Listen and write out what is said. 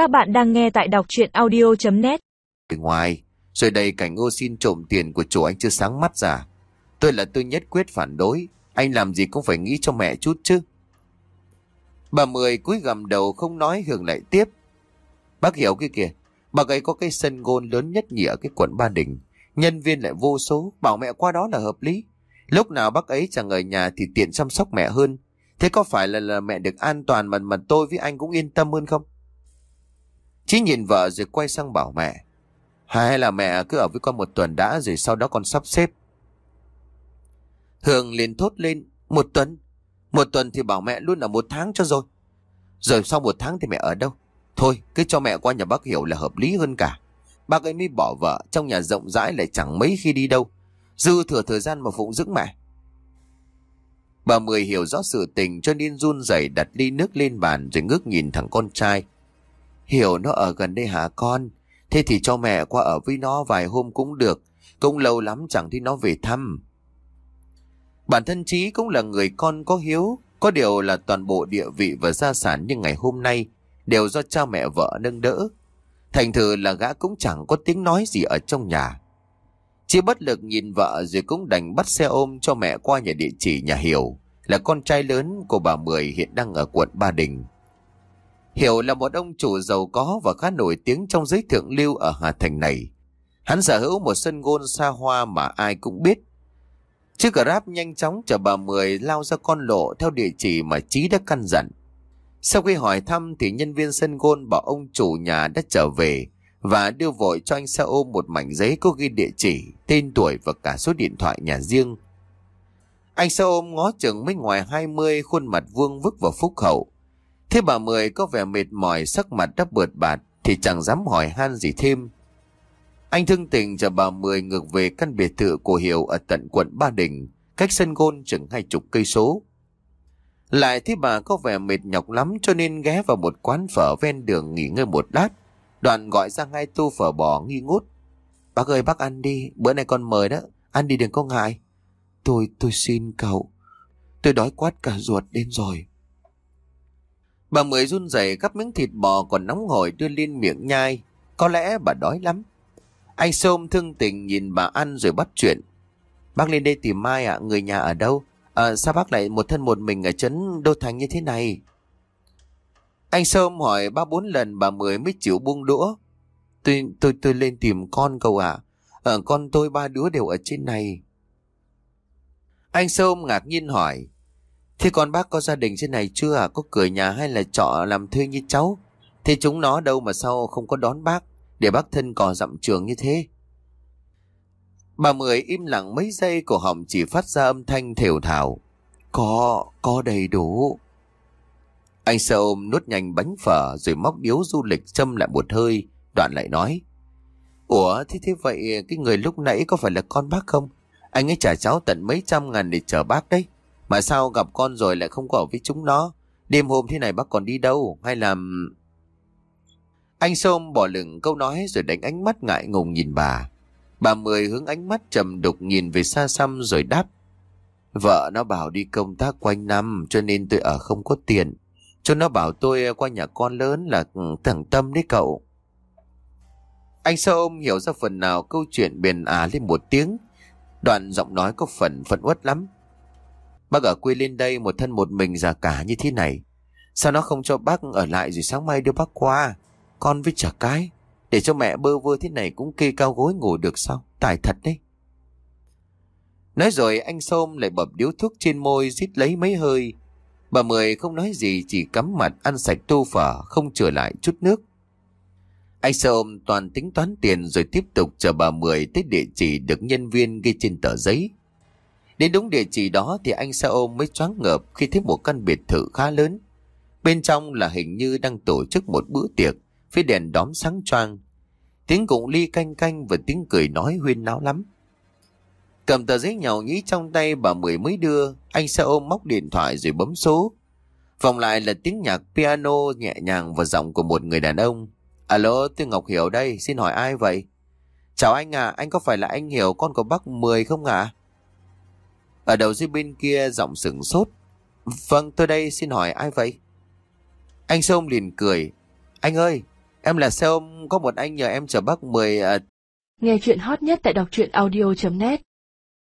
Các bạn đang nghe tại đọc chuyện audio.net từ ngoài, rồi đây cảnh ô xin trộm tiền của chủ anh chưa sáng mắt ra. Tôi là tôi nhất quyết phản đối, anh làm gì cũng phải nghĩ cho mẹ chút chứ. Bà Mười cúi gầm đầu không nói Hường lại tiếp. Bác hiểu cái kìa, bà ấy có cái sân gôn lớn nhất nhì ở cái quận Ba Đình. Nhân viên lại vô số, bảo mẹ qua đó là hợp lý. Lúc nào bác ấy chẳng ở nhà thì tiện chăm sóc mẹ hơn. Thế có phải là, là mẹ được an toàn mà, mà tôi với anh cũng yên tâm hơn không? Chí nhìn vợ rồi quay sang bảo mẹ. Hay là mẹ cứ ở với con một tuần đã rồi sau đó con sắp xếp. Hương liền thốt lên. Một tuần? Một tuần thì bảo mẹ luôn là một tháng cho rồi. Rồi sau một tháng thì mẹ ở đâu? Thôi, cứ cho mẹ qua nhà bác Hiểu là hợp lý hơn cả. Bác ấy mới bỏ vợ, trong nhà rộng rãi lại chẳng mấy khi đi đâu. Dư thừa thời gian mà phụng dưỡng mẹ. Bà Mười hiểu rõ sự tình cho nên run rẩy đặt ly nước lên bàn rồi ngước nhìn thằng con trai. Hiểu nó ở gần đây hả con? Thế thì cho mẹ qua ở với nó vài hôm cũng được. Cũng lâu lắm chẳng thấy nó về thăm. Bản thân Trí cũng là người con có hiếu. Có điều là toàn bộ địa vị và gia sản như ngày hôm nay đều do cha mẹ vợ nâng đỡ. Thành thử là gã cũng chẳng có tiếng nói gì ở trong nhà. Chỉ bất lực nhìn vợ rồi cũng đành bắt xe ôm cho mẹ qua nhà địa chỉ nhà Hiểu, là con trai lớn của bà Mười hiện đang ở quận Ba Đình. Hiểu là một ông chủ giàu có và khá nổi tiếng trong giới thượng lưu ở Hà Thành này. Hắn sở hữu một sân gôn xa hoa mà ai cũng biết. Chiếc Grab nhanh chóng chở bà Mười lao ra con lộ theo địa chỉ mà Chí đã căn dặn. Sau khi hỏi thăm thì nhân viên sân gôn bảo ông chủ nhà đã trở về và đưa vội cho anh xe ôm một mảnh giấy có ghi địa chỉ, tên tuổi và cả số điện thoại nhà riêng. Anh xe ôm ngó chừng mấy ngoài 20 khuôn mặt vuông vức và phúc hậu. Thế bà Mười có vẻ mệt mỏi sắc mặt đắp bượt bạt thì chẳng dám hỏi han gì thêm. Anh thương tình cho bà Mười ngược về căn biệt thự của Hiểu ở tận quận Ba Đình, cách sân gôn chừng hai chục cây số. Lại thấy bà có vẻ mệt nhọc lắm cho nên ghé vào một quán phở ven đường nghỉ ngơi một lát. đoàn gọi ra ngay tô phở bò nghi ngút. Bác ơi bác ăn đi, bữa nay con mời đó, ăn đi đừng có ngại. Tôi, tôi xin cậu, tôi đói quát cả ruột đến rồi. Bà Mười run rẩy gắp miếng thịt bò còn nóng hổi đưa lên miệng nhai. Có lẽ bà đói lắm. Anh Sôm thương tình nhìn bà ăn rồi bắt chuyện. Bác lên đây tìm Mai ạ, người nhà ở đâu? À, sao bác lại một thân một mình ở trấn Đô Thành như thế này? Anh Sôm hỏi ba bốn lần bà Mười mới chịu buông đũa. Tôi, tôi, tôi lên tìm con cậu ạ. Ở con tôi ba đứa đều ở trên này. Anh Sôm ngạc nhiên hỏi. Thế con bác có gia đình trên này chưa à? Có cửa nhà hay là trọ làm thuê như cháu? Thế chúng nó đâu mà sao không có đón bác? Để bác thân cò dặm trường như thế. Bà Mười im lặng mấy giây cổ họng chỉ phát ra âm thanh thều thào. Có, có đầy đủ. Anh sợ ôm nuốt nhanh bánh phở rồi móc điếu du lịch châm lại một hơi, đoạn lại nói. Ủa, thế thế vậy cái người lúc nãy có phải là con bác không? Anh ấy trả cháu tận mấy trăm ngàn để chờ bác đấy. Mà sao gặp con rồi lại không có ở với chúng nó? Đêm hôm thế này bác còn đi đâu? Hay là... Anh Sôm bỏ lửng câu nói rồi đánh ánh mắt ngại ngùng nhìn bà. Bà Mười hướng ánh mắt trầm đục nhìn về xa xăm rồi đáp. Vợ nó bảo đi công tác quanh năm, cho nên tôi ở không có tiền. Cho nó bảo tôi qua nhà con lớn là thẳng tâm đấy cậu. Anh sôm ôm hiểu ra phần nào câu chuyện bền à lên một tiếng. Đoạn giọng nói có phần phận uất lắm. Bác ở quê lên đây một thân một mình già cả như thế này. Sao nó không cho bác ở lại rồi sáng mai đưa bác qua? Con với trả cái. Để cho mẹ bơ vơ thế này cũng kê cao gối ngủ được sao? Tài thật đấy. Nói rồi anh Sôm lại bập điếu thuốc trên môi rít lấy mấy hơi. Bà Mười không nói gì, chỉ cắm mặt ăn sạch tô phở, không trở lại chút nước. Anh Sôm toàn tính toán tiền rồi tiếp tục chờ bà Mười tới địa chỉ được nhân viên ghi trên tờ giấy. Đến đúng địa chỉ đó thì anh xe ôm mới choáng ngợp khi thấy một căn biệt thự khá lớn. Bên trong là hình như đang tổ chức một bữa tiệc phía đèn đóm sáng choang. Tiếng cụng ly canh canh và tiếng cười nói huyên náo lắm. Cầm tờ giấy nhỏ nhí trong tay bà Mười mới đưa, anh xe ôm móc điện thoại rồi bấm số. Vòng lại là tiếng nhạc piano nhẹ nhàng và giọng của một người đàn ông. Alo, tôi Ngọc Hiểu đây, xin hỏi ai vậy? Chào anh à, anh có phải là anh Hiểu con của bác Mười không ạ? Ở đầu dưới bên kia giọng sửng sốt. Vâng, tôi đây xin hỏi ai vậy? Anh Sông liền cười. Anh ơi, Em là xe ôm, có một anh nhờ em chở bác 10 à, Nghe chuyện hot nhất tại đọc truyện audio.net